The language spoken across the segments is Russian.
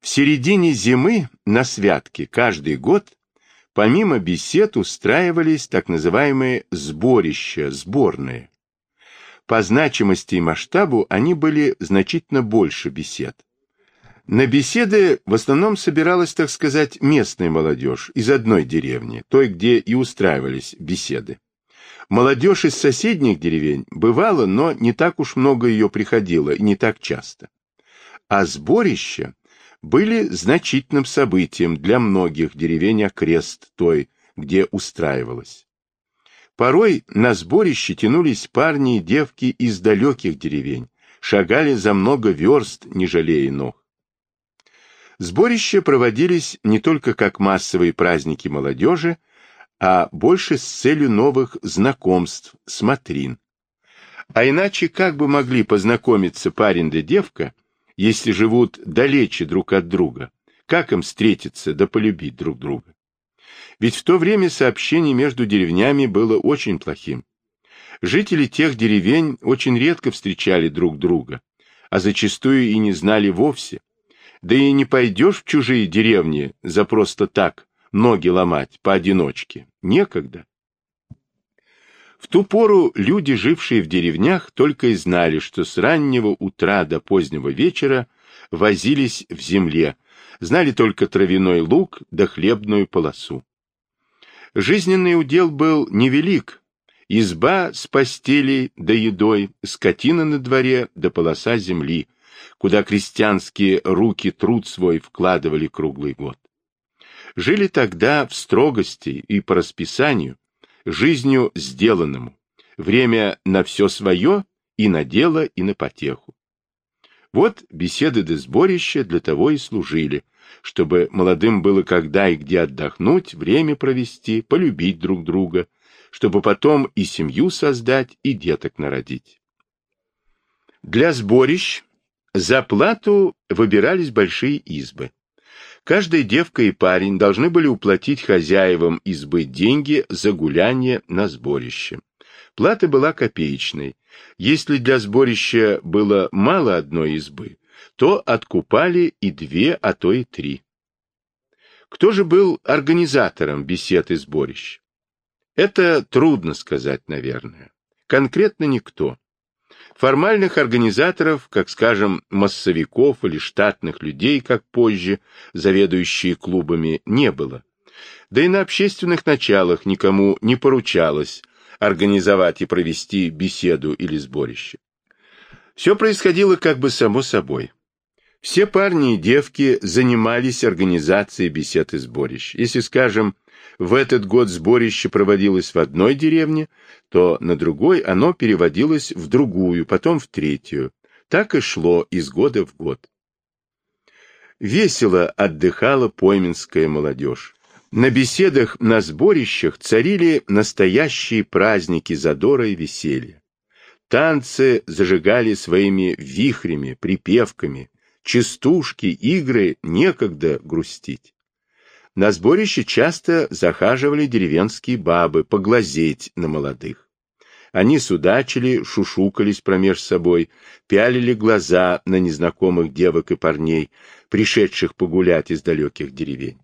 В середине зимы на святке каждый год помимо бесед устраивались так называемые сборища, сборные. По значимости и масштабу они были значительно больше бесед. На беседы в основном собиралась, так сказать, местная молодежь из одной деревни, той, где и устраивались беседы. Молодежь из соседних деревень бывала, но не так уж много ее приходило и не так часто. А сборища были значительным событием для многих деревень окрест той, где устраивалась. Порой на сборище тянулись парни и девки из далеких деревень, шагали за много верст, не жалея ног. Сборища проводились не только как массовые праздники молодежи, а больше с целью новых знакомств, смотрин. А иначе как бы могли познакомиться парень да девка, если живут далече друг от друга? Как им встретиться да полюбить друг друга? Ведь в то время сообщение между деревнями было очень плохим. Жители тех деревень очень редко встречали друг друга, а зачастую и не знали вовсе. Да и не пойдешь в чужие деревни за просто так, ноги ломать поодиночке. Некогда. В ту пору люди, жившие в деревнях, только и знали, что с раннего утра до позднего вечера возились в земле, знали только травяной лук да хлебную полосу. Жизненный удел был невелик. Изба с постелей да едой, скотина на дворе да полоса земли, куда крестьянские руки труд свой вкладывали круглый год жили тогда в строгости и по расписанию, жизнью сделанному, время на все свое и на дело, и на потеху. Вот беседы до сборища для того и служили, чтобы молодым было когда и где отдохнуть, время провести, полюбить друг друга, чтобы потом и семью создать, и деток народить. Для сборищ за плату выбирались большие избы. Каждая девка и парень должны были уплатить хозяевам избы деньги за гуляние на сборище. Плата была копеечной. Если для сборища было мало одной избы, то откупали и две, а то и три. Кто же был организатором бесед и сборищ? Это трудно сказать, наверное. Конкретно никто. Формальных организаторов, как, скажем, массовиков или штатных людей, как позже, заведующие клубами, не было. Да и на общественных началах никому не поручалось организовать и провести беседу или сборище. Все происходило как бы само собой. Все парни и девки занимались организацией бесед и сборищ. Если, скажем, в этот год сборище проводилось в одной деревне, то на другой оно переводилось в другую, потом в третью. Так и шло из года в год. Весело отдыхала пойменская молодежь. На беседах на сборищах царили настоящие праздники задора и веселья. Танцы зажигали своими вихрями, припевками, частушки, игры некогда грустить. На сборище часто захаживали деревенские бабы поглазеть на молодых. Они судачили, шушукались промеж собой, пялили глаза на незнакомых девок и парней, пришедших погулять из далеких деревень.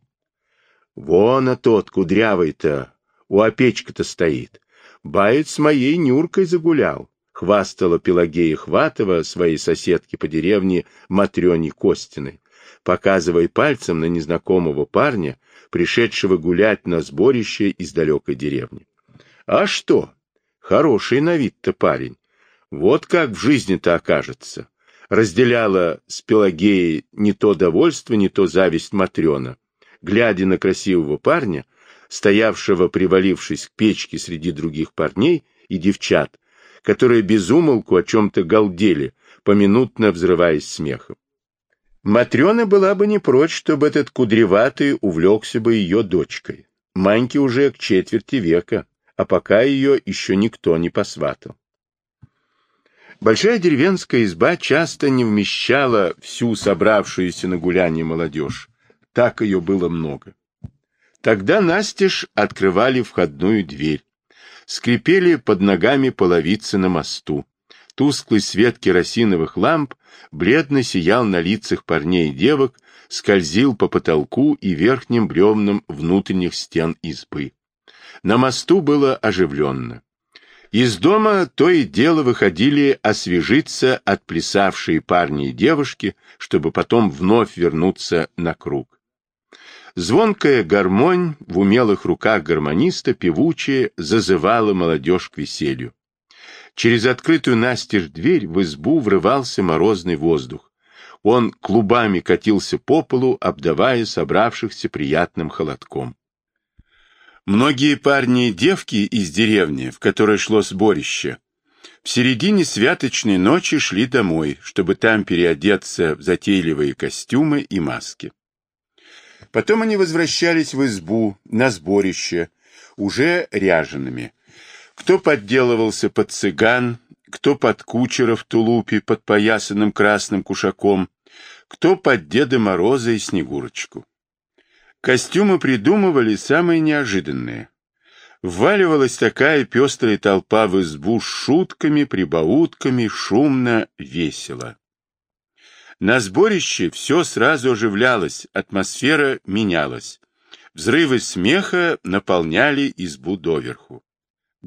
Вон, а тот кудрявый-то, у опечка-то стоит. Бает с моей Нюркой загулял, хвастала Пелагея Хватова своей соседке по деревне Матрёне Костиной показывая пальцем на незнакомого парня, пришедшего гулять на сборище из далекой деревни. А что? Хороший на вид-то парень. Вот как в жизни-то окажется. Разделяла с Пелагеей не то довольство, не то зависть Матрена. Глядя на красивого парня, стоявшего, привалившись к печке среди других парней и девчат, которые безумолку о чем-то галдели, поминутно взрываясь смехом. Матрена была бы не прочь, чтобы этот кудреватый увлекся бы ее дочкой. Маньке уже к четверти века, а пока ее еще никто не посватал. Большая деревенская изба часто не вмещала всю собравшуюся на гуляние молодежь. Так ее было много. Тогда настежь открывали входную дверь. Скрипели под ногами половицы на мосту. Тусклый свет керосиновых ламп бледно сиял на лицах парней и девок, скользил по потолку и верхним бревнам внутренних стен избы. На мосту было оживленно. Из дома то и дело выходили освежиться отплясавшие парни и девушки, чтобы потом вновь вернуться на круг. Звонкая гармонь в умелых руках гармониста певучая зазывала молодежь к веселью. Через открытую настежь дверь в избу врывался морозный воздух. Он клубами катился по полу, обдавая собравшихся приятным холодком. Многие парни и девки из деревни, в которой шло сборище, в середине святочной ночи шли домой, чтобы там переодеться в затейливые костюмы и маски. Потом они возвращались в избу, на сборище, уже ряжеными. Кто подделывался под цыган, кто под кучера в тулупе под поясанным красным кушаком, кто под Деда Мороза и Снегурочку. Костюмы придумывали самые неожиданные. Вваливалась такая пестрая толпа в избу с шутками, прибаутками, шумно, весело. На сборище все сразу оживлялось, атмосфера менялась. Взрывы смеха наполняли избу доверху.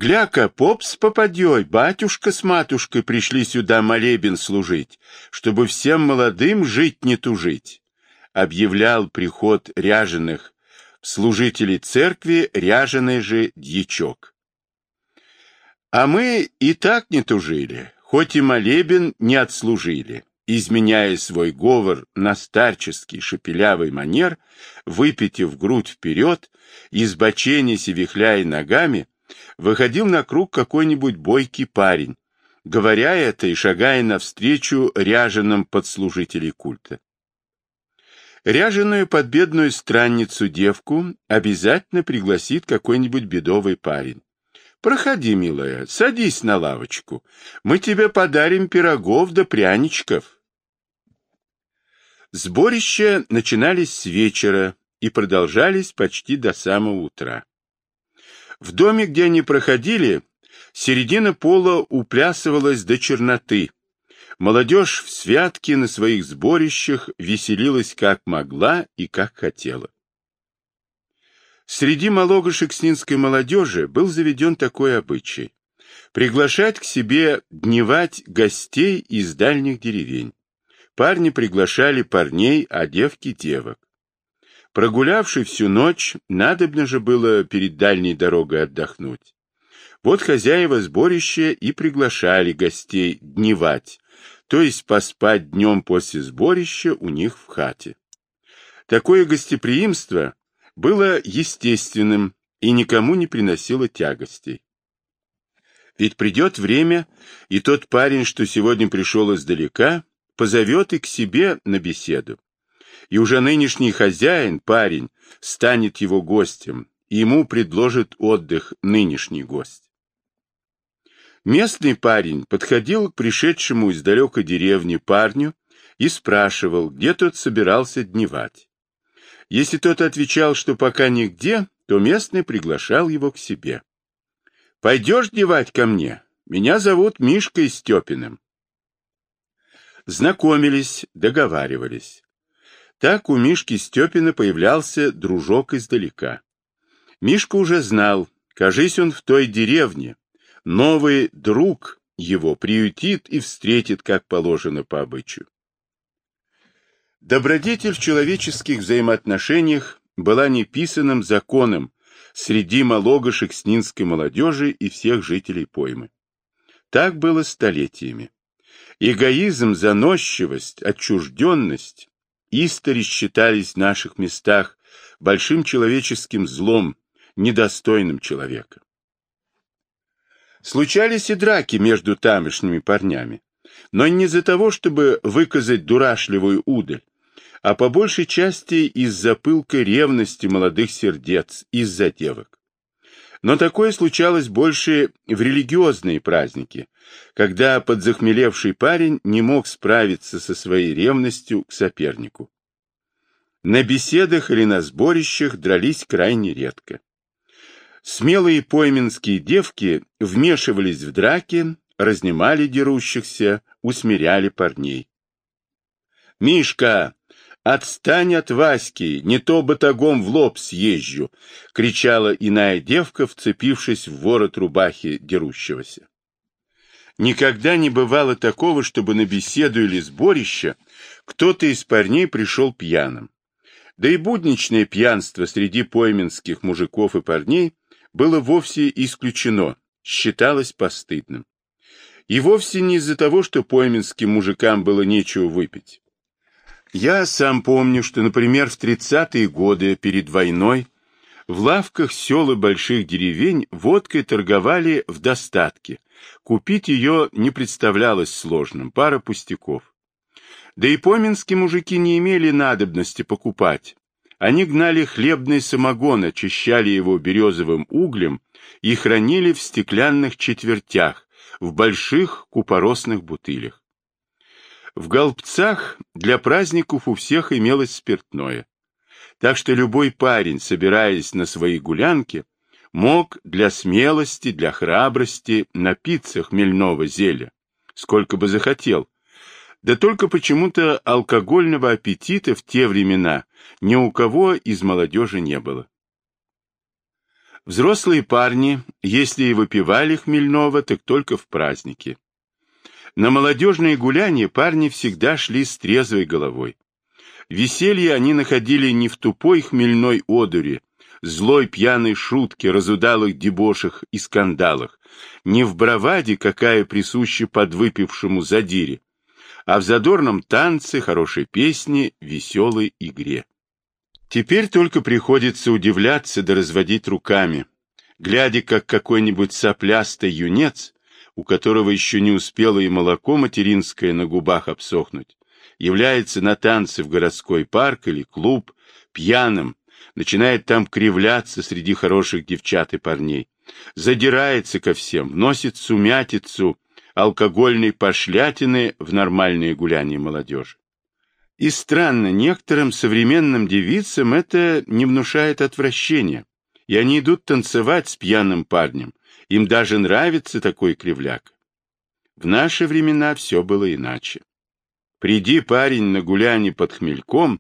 Гляка, поп с попадьей, батюшка с матушкой пришли сюда молебен служить, чтобы всем молодым жить не тужить объявлял приход ряженых в служители церкви ряженый же дьячок. А мы и так не тужили, хоть и молебен не отслужили, изменяя свой говор на старческий шепелявый манер, выпитив грудь вперед, избоченясь и вихляя ногами, выходил на круг какой-нибудь бойкий парень, говоря это и шагая навстречу ряженым подслужителей культа. Ряженую подбедную странницу девку обязательно пригласит какой-нибудь бедовый парень. Проходи, милая, садись на лавочку. Мы тебе подарим пирогов да пряничков. Сборища начинались с вечера и продолжались почти до самого утра. В доме, где они проходили, середина пола уплясывалась до черноты, Молодежь в святке на своих сборищах веселилась как могла и как хотела. Среди малого-шекснинской молодежи был заведен такой обычай – приглашать к себе дневать гостей из дальних деревень. Парни приглашали парней, а девки – девок. Прогулявший всю ночь, надобно же было перед дальней дорогой отдохнуть. Вот хозяева сборища и приглашали гостей дневать, то есть поспать днем после сборища у них в хате. Такое гостеприимство было естественным и никому не приносило тягостей. Ведь придет время, и тот парень, что сегодня пришел издалека, позовет и к себе на беседу. И уже нынешний хозяин, парень, станет его гостем, и ему предложит отдых нынешний гость. Местный парень подходил к пришедшему из далекой деревни парню и спрашивал, где тот собирался дневать. Если тот отвечал, что пока нигде, то местный приглашал его к себе. «Пойдешь дневать ко мне? Меня зовут Мишкой Степиным». Знакомились, договаривались. Так у Мишки Степина появлялся дружок издалека. Мишка уже знал, кажись он в той деревне, Новый друг его приютит и встретит, как положено по обычаю. Добродетель в человеческих взаимоотношениях была неписанным законом среди малого-шекснинской молодежи и всех жителей поймы. Так было столетиями. Эгоизм, заносчивость, отчужденность истори считались в наших местах большим человеческим злом, недостойным человека. Случались и драки между тамошними парнями, но не из-за того, чтобы выказать дурашливую удаль, а по большей части из-за пылкой ревности молодых сердец, из-за девок. Но такое случалось больше в религиозные праздники, когда подзахмелевший парень не мог справиться со своей ревностью к сопернику. На беседах или на сборищах дрались крайне редко. Смелые пойменские девки вмешивались в драки, разнимали дерущихся, усмиряли парней. «Мишка, отстань от Васьки, не то батагом в лоб съезжу!» — кричала иная девка, вцепившись в ворот рубахи дерущегося. Никогда не бывало такого, чтобы на беседу или сборище кто-то из парней пришел пьяным. Да и будничное пьянство среди пойменских мужиков и парней было вовсе исключено, считалось постыдным. И вовсе не из-за того, что пойменским мужикам было нечего выпить. Я сам помню, что, например, в 30-е годы перед войной в лавках сел и больших деревень водкой торговали в достатке. Купить ее не представлялось сложным, пара пустяков. Да и поминские мужики не имели надобности покупать. Они гнали хлебный самогон, очищали его березовым углем и хранили в стеклянных четвертях, в больших купоросных бутылях. В голбцах для праздников у всех имелось спиртное. Так что любой парень, собираясь на свои гулянки, мог для смелости, для храбрости напиться хмельного зелья, сколько бы захотел, да только почему-то алкогольного аппетита в те времена ни у кого из молодежи не было. Взрослые парни, если и выпивали хмельного, так только в праздники. На молодежные гуляния парни всегда шли с трезвой головой. Веселье они находили не в тупой хмельной одуре, злой пьяной шутке, разудалых дебошах и скандалах, не в браваде, какая присуща подвыпившему задире, а в задорном танце, хорошей песне, веселой игре. Теперь только приходится удивляться да разводить руками, глядя, как какой-нибудь соплястый юнец, у которого еще не успело и молоко материнское на губах обсохнуть, является на танцы в городской парк или клуб пьяным, начинает там кривляться среди хороших девчат и парней, задирается ко всем, вносит сумятицу, алкогольной пошлятины в нормальные гуляния молодежи. И странно, некоторым современным девицам это не внушает отвращения, и они идут танцевать с пьяным парнем, им даже нравится такой кривляк. В наши времена все было иначе. Приди парень на гуляние под хмельком,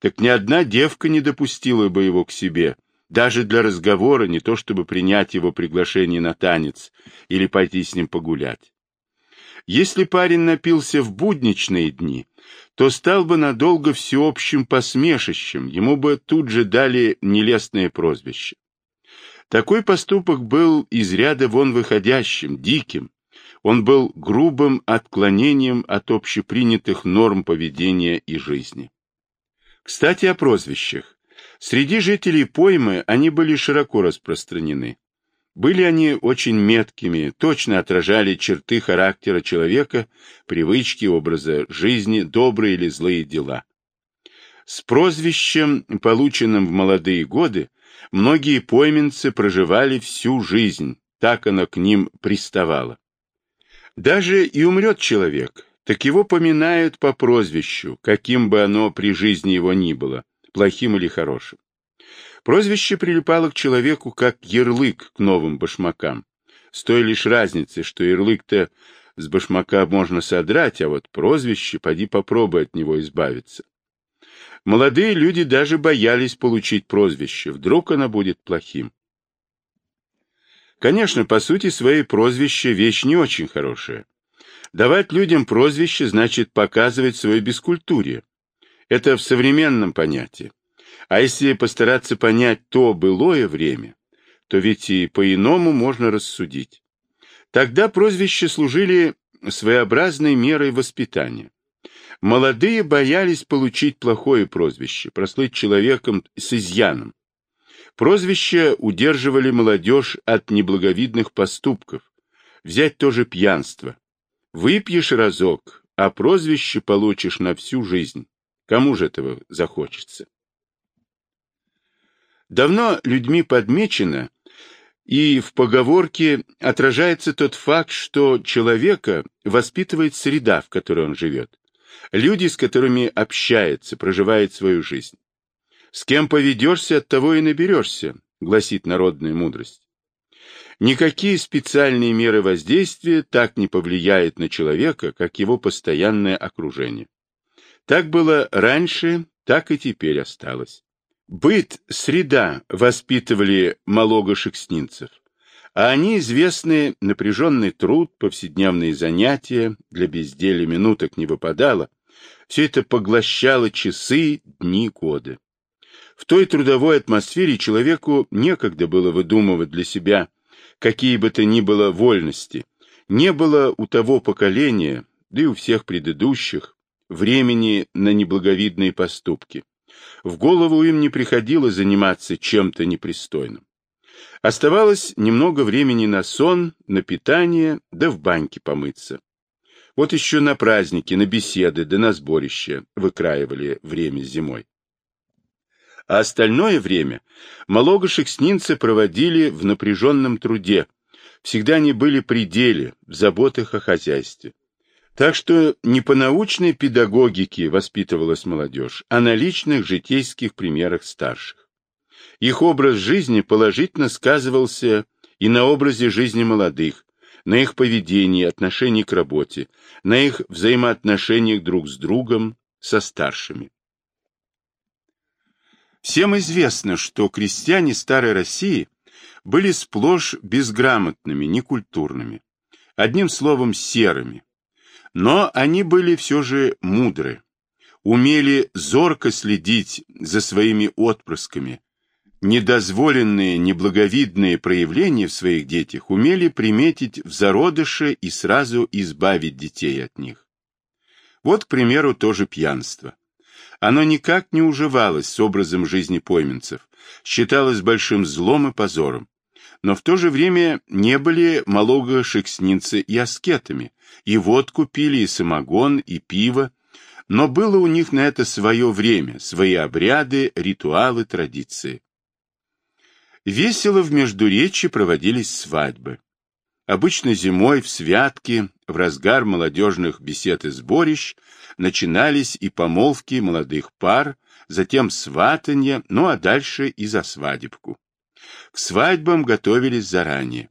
так ни одна девка не допустила бы его к себе, даже для разговора, не то чтобы принять его приглашение на танец или пойти с ним погулять. Если парень напился в будничные дни, то стал бы надолго всеобщим посмешищем, ему бы тут же дали нелестное прозвище. Такой поступок был из ряда вон выходящим, диким. Он был грубым отклонением от общепринятых норм поведения и жизни. Кстати, о прозвищах. Среди жителей поймы они были широко распространены. Были они очень меткими, точно отражали черты характера человека, привычки, образа жизни, добрые или злые дела. С прозвищем, полученным в молодые годы, многие пойменцы проживали всю жизнь, так оно к ним приставало. Даже и умрет человек, так его поминают по прозвищу, каким бы оно при жизни его ни было, плохим или хорошим. Прозвище прилипало к человеку как ярлык к новым башмакам, с той лишь разницей, что ярлык-то с башмака можно содрать, а вот прозвище, поди попробуй от него избавиться. Молодые люди даже боялись получить прозвище, вдруг оно будет плохим. Конечно, по сути своей прозвище вещь не очень хорошая. Давать людям прозвище значит показывать свое бескультурие. Это в современном понятии. А если постараться понять то былое время, то ведь и по-иному можно рассудить. Тогда прозвища служили своеобразной мерой воспитания. Молодые боялись получить плохое прозвище, прослыть человеком с изъяном. Прозвища удерживали молодежь от неблаговидных поступков. Взять тоже пьянство. Выпьешь разок, а прозвище получишь на всю жизнь. Кому же этого захочется? давно людьми подмечено, и в поговорке отражается тот факт, что человека воспитывает среда, в которой он живет, люди, с которыми общается, проживает свою жизнь. С кем поведешься, от того и наберешься, гласит народная мудрость. Никакие специальные меры воздействия так не повлияют на человека, как его постоянное окружение. Так было раньше, так и теперь осталось. Быт, среда воспитывали малого-шекснинцев, а они известны напряженный труд, повседневные занятия, для безделия минуток не выпадало, все это поглощало часы, дни, годы. В той трудовой атмосфере человеку некогда было выдумывать для себя какие бы то ни было вольности. Не было у того поколения, да и у всех предыдущих, времени на неблаговидные поступки. В голову им не приходило заниматься чем-то непристойным. Оставалось немного времени на сон, на питание, да в баньке помыться. Вот еще на праздники, на беседы, да на сборище выкраивали время зимой а остальное время малогошекснинцы проводили в напряженном труде, всегда они были при деле, в заботах о хозяйстве. Так что не по научной педагогике воспитывалась молодежь, а на личных житейских примерах старших. Их образ жизни положительно сказывался и на образе жизни молодых, на их поведении, отношении к работе, на их взаимоотношениях друг с другом, со старшими. Всем известно, что крестьяне Старой России были сплошь безграмотными, некультурными, одним словом серыми. Но они были все же мудры, умели зорко следить за своими отпрысками, недозволенные, неблаговидные проявления в своих детях умели приметить в зародыше и сразу избавить детей от них. Вот, к примеру, тоже пьянство. Оно никак не уживалось с образом жизни пойменцев, считалось большим злом и позором. Но в то же время не были малого-шекснинцы и аскетами, и водку пили, и самогон, и пиво, но было у них на это свое время, свои обряды, ритуалы, традиции. Весело в Междуречье проводились свадьбы. Обычно зимой в святки, в разгар молодежных бесед и сборищ, начинались и помолвки молодых пар, затем сватанье, ну а дальше и за свадебку. К свадьбам готовились заранее.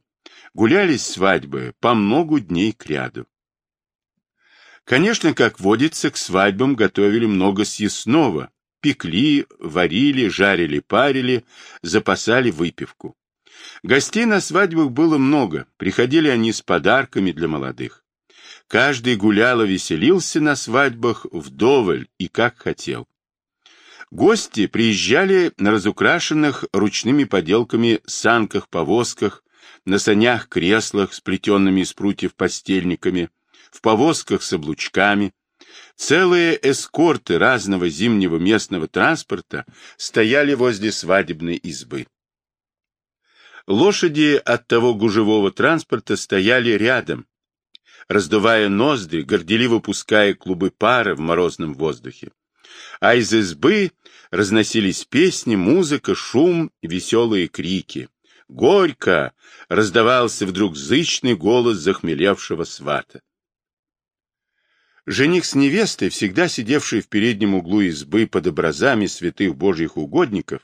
Гулялись свадьбы по многу дней кряду. Конечно, как водится, к свадьбам готовили много съестного, пекли, варили, жарили, парили, запасали выпивку. Гостей на свадьбах было много, приходили они с подарками для молодых. Каждый гулял и веселился на свадьбах вдоволь и как хотел. Гости приезжали на разукрашенных ручными поделками санках-повозках, на санях-креслах, сплетенными из прутьев постельниками, в повозках с облучками. Целые эскорты разного зимнего местного транспорта стояли возле свадебной избы. Лошади от того гужевого транспорта стояли рядом, раздувая ноздри, горделиво пуская клубы пара в морозном воздухе. А из избы разносились песни, музыка, шум, веселые крики. «Горько!» — раздавался вдруг зычный голос захмелевшего свата. Жених с невестой, всегда сидевший в переднем углу избы под образами святых божьих угодников,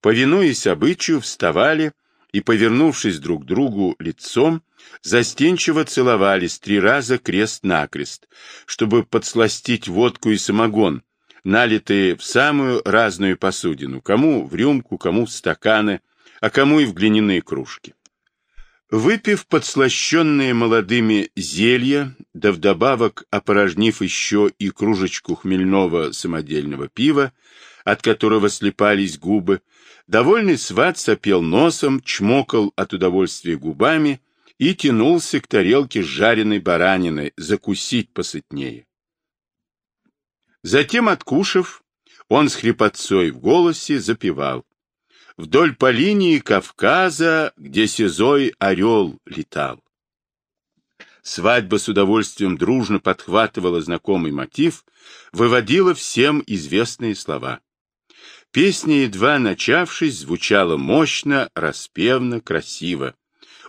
повинуясь обычаю, вставали и, повернувшись друг к другу лицом, застенчиво целовались три раза крест-накрест, чтобы подсластить водку и самогон, налитые в самую разную посудину, кому в рюмку, кому в стаканы, а кому и в глиняные кружки. Выпив подслащенные молодыми зелья, да вдобавок опорожнив еще и кружечку хмельного самодельного пива, от которого слепались губы, довольный сват сопел носом, чмокал от удовольствия губами и тянулся к тарелке с жареной бараниной, закусить посытнее. Затем, откушав, он с хрипотцой в голосе запевал. Вдоль по линии Кавказа, где сизой орел летал. Свадьба с удовольствием дружно подхватывала знакомый мотив, выводила всем известные слова. Песня, едва начавшись, звучала мощно, распевно, красиво.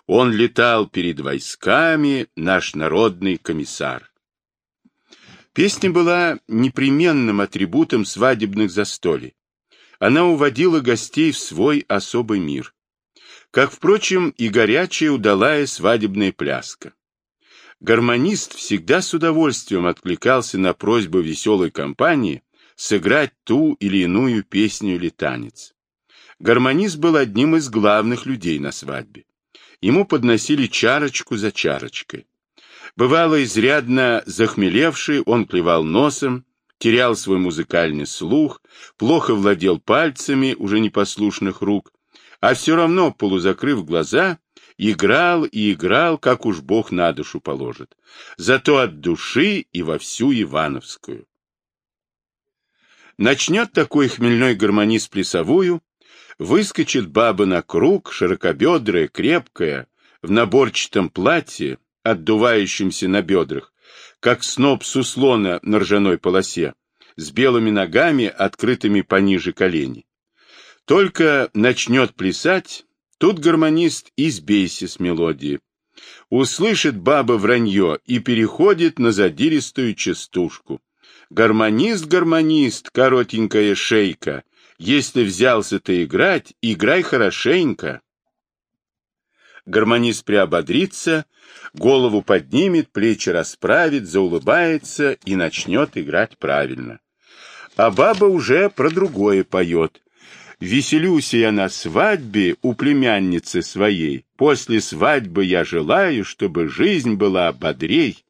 Он летал перед войсками, наш народный комиссар. Песня была непременным атрибутом свадебных застолий. Она уводила гостей в свой особый мир. как, впрочем, и горячая удалая свадебная пляска. Гармонист всегда с удовольствием откликался на просьбу веселой компании сыграть ту или иную песню или танец. Гармонист был одним из главных людей на свадьбе. Ему подносили чарочку за чарочкой. Бывало, изрядно захмелевший, он клевал носом, терял свой музыкальный слух, плохо владел пальцами уже непослушных рук, а все равно, полузакрыв глаза, играл и играл, как уж Бог на душу положит, зато от души и во всю Ивановскую. Начнет такой хмельной гармонист плясовую, выскочит баба на круг, широкобедрая, крепкая, в наборчатом платье, отдувающемся на бедрах, как сноп суслона на ржаной полосе, с белыми ногами, открытыми пониже коленей. Только начнет плясать, тут гармонист избейся с мелодии. Услышит баба вранье и переходит на задиристую частушку. Гармонист, гармонист, коротенькая шейка, если взялся ты играть, играй хорошенько. Гармонист приободрится, голову поднимет, плечи расправит, заулыбается и начнет играть правильно. А баба уже про другое поет. Веселюсь я на свадьбе у племянницы своей. После свадьбы я желаю, чтобы жизнь была бодрей.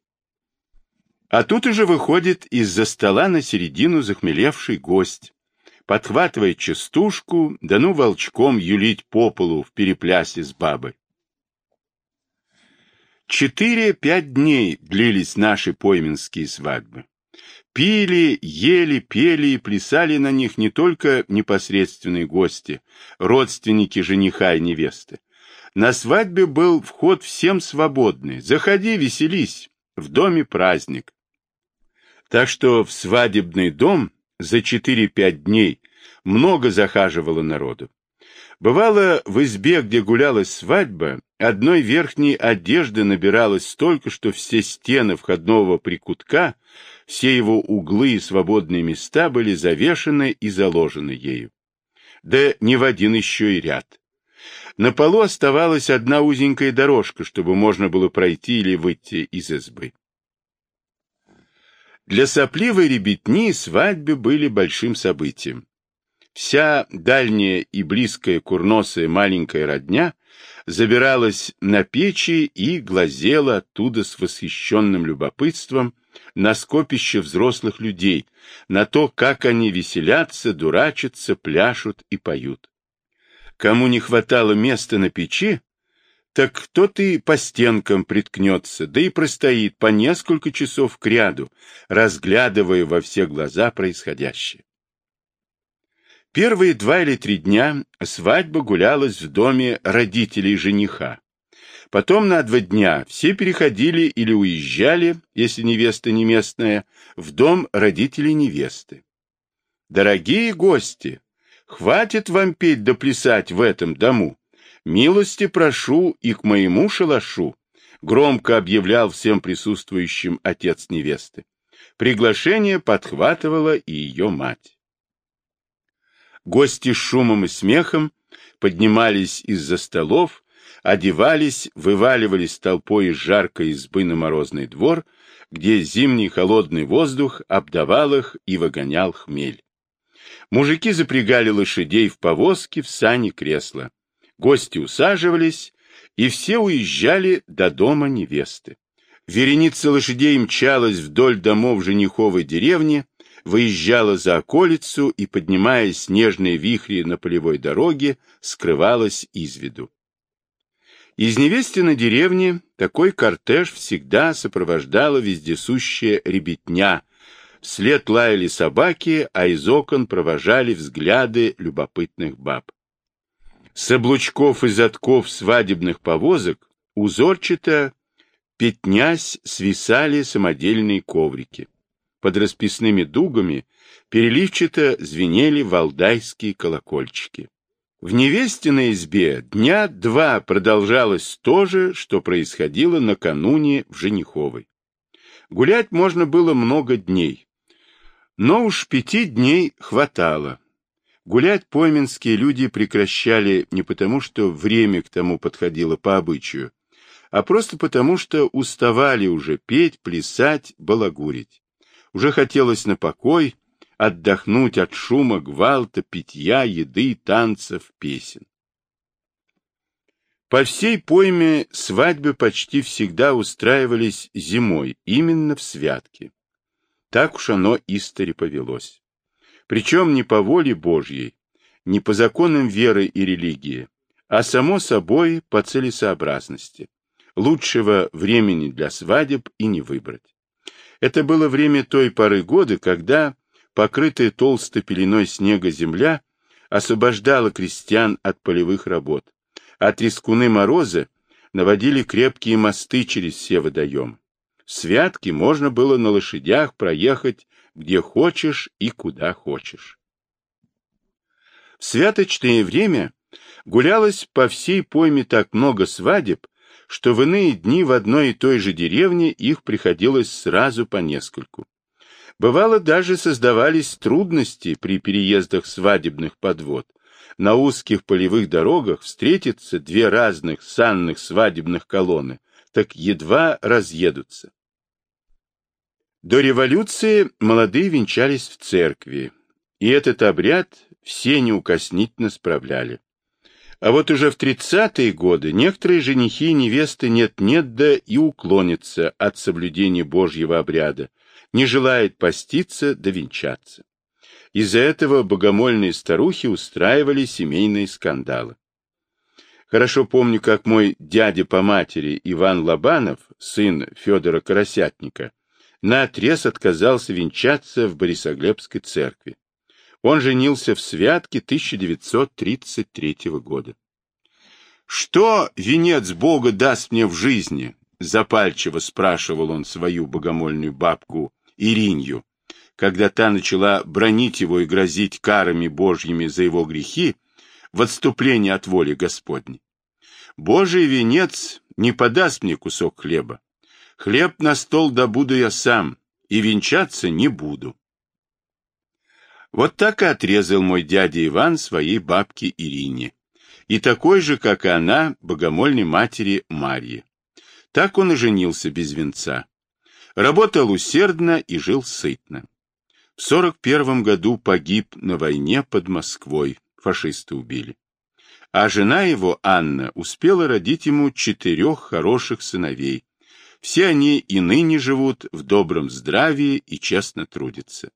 А тут уже выходит из-за стола на середину захмелевший гость. Подхватывает частушку, да ну волчком юлить по полу в переплясе с бабой. Четыре-пять дней длились наши пойменские свадьбы. Пили, ели, пели и плясали на них не только непосредственные гости, родственники жениха и невесты. На свадьбе был вход всем свободный. Заходи, веселись, в доме праздник. Так что в свадебный дом за 4-5 дней много захаживало народу. Бывало, в избе, где гулялась свадьба, одной верхней одежды набиралось столько, что все стены входного прикутка, все его углы и свободные места были завешены и заложены ею. Да не в один еще и ряд. На полу оставалась одна узенькая дорожка, чтобы можно было пройти или выйти из избы. Для сопливой ребятни свадьбы были большим событием. Вся дальняя и близкая курносая маленькая родня забиралась на печи и глазела оттуда с восхищенным любопытством на скопище взрослых людей, на то, как они веселятся, дурачатся, пляшут и поют. Кому не хватало места на печи, так кто-то и по стенкам приткнется, да и простоит по несколько часов кряду, разглядывая во все глаза происходящее. Первые два или три дня свадьба гулялась в доме родителей жениха. Потом на два дня все переходили или уезжали, если невеста не местная, в дом родителей невесты. Дорогие гости, хватит вам петь да плясать в этом дому. Милости прошу и к моему шалашу, громко объявлял всем присутствующим отец невесты. Приглашение подхватывала и ее мать. Гости с шумом и смехом поднимались из-за столов, одевались, вываливались толпой из жаркой избы на морозный двор, где зимний холодный воздух обдавал их и выгонял хмель. Мужики запрягали лошадей в повозки, в сани кресла. Гости усаживались, и все уезжали до дома невесты. Вереница лошадей мчалась вдоль домов жениховой деревни, выезжала за околицу и, поднимая снежные вихри на полевой дороге, скрывалась из виду. Из невестиной деревни такой кортеж всегда сопровождала вездесущая ребятня. Вслед лаяли собаки, а из окон провожали взгляды любопытных баб. С облучков и задков свадебных повозок узорчато пятнясь свисали самодельные коврики под расписными дугами переливчато звенели валдайские колокольчики. В невестиной избе дня два продолжалось то же, что происходило накануне в Жениховой. Гулять можно было много дней, но уж пяти дней хватало. Гулять пойменские люди прекращали не потому, что время к тому подходило по обычаю, а просто потому, что уставали уже петь, плясать, балагурить. Уже хотелось на покой, отдохнуть от шума, гвалта, питья, еды, танцев, песен. По всей пойме свадьбы почти всегда устраивались зимой, именно в святке. Так уж оно истори повелось. Причем не по воле Божьей, не по законам веры и религии, а само собой по целесообразности. Лучшего времени для свадеб и не выбрать. Это было время той поры года, когда покрытая толстой пеленой снега земля освобождала крестьян от полевых работ, а трескуны мороза наводили крепкие мосты через все водоемы. Святки можно было на лошадях проехать где хочешь и куда хочешь. В святочное время гулялось по всей пойме так много свадеб, что в иные дни в одной и той же деревне их приходилось сразу по нескольку. Бывало, даже создавались трудности при переездах свадебных подвод. На узких полевых дорогах встретятся две разных санных свадебных колонны, так едва разъедутся. До революции молодые венчались в церкви, и этот обряд все неукоснительно справляли. А вот уже в тридцатые годы некоторые женихи и невесты нет-нет да и уклонятся от соблюдения Божьего обряда, не желают поститься да венчаться. Из-за этого богомольные старухи устраивали семейные скандалы. Хорошо помню, как мой дядя по матери Иван Лобанов, сын Федора Коросятника, наотрез отказался венчаться в Борисоглебской церкви. Он женился в святке 1933 года. «Что венец Бога даст мне в жизни?» — запальчиво спрашивал он свою богомольную бабку Иринью, когда та начала бронить его и грозить карами Божьими за его грехи в отступлении от воли Господней. «Божий венец не подаст мне кусок хлеба, Хлеб на стол добуду я сам, и венчаться не буду. Вот так и отрезал мой дядя Иван своей бабке Ирине, и такой же, как и она, богомольной матери Марье. Так он и женился без венца. Работал усердно и жил сытно. В сорок первом году погиб на войне под Москвой, фашисты убили. А жена его, Анна, успела родить ему четырех хороших сыновей, все они и ныне живут в добром здравии и честно трудятся.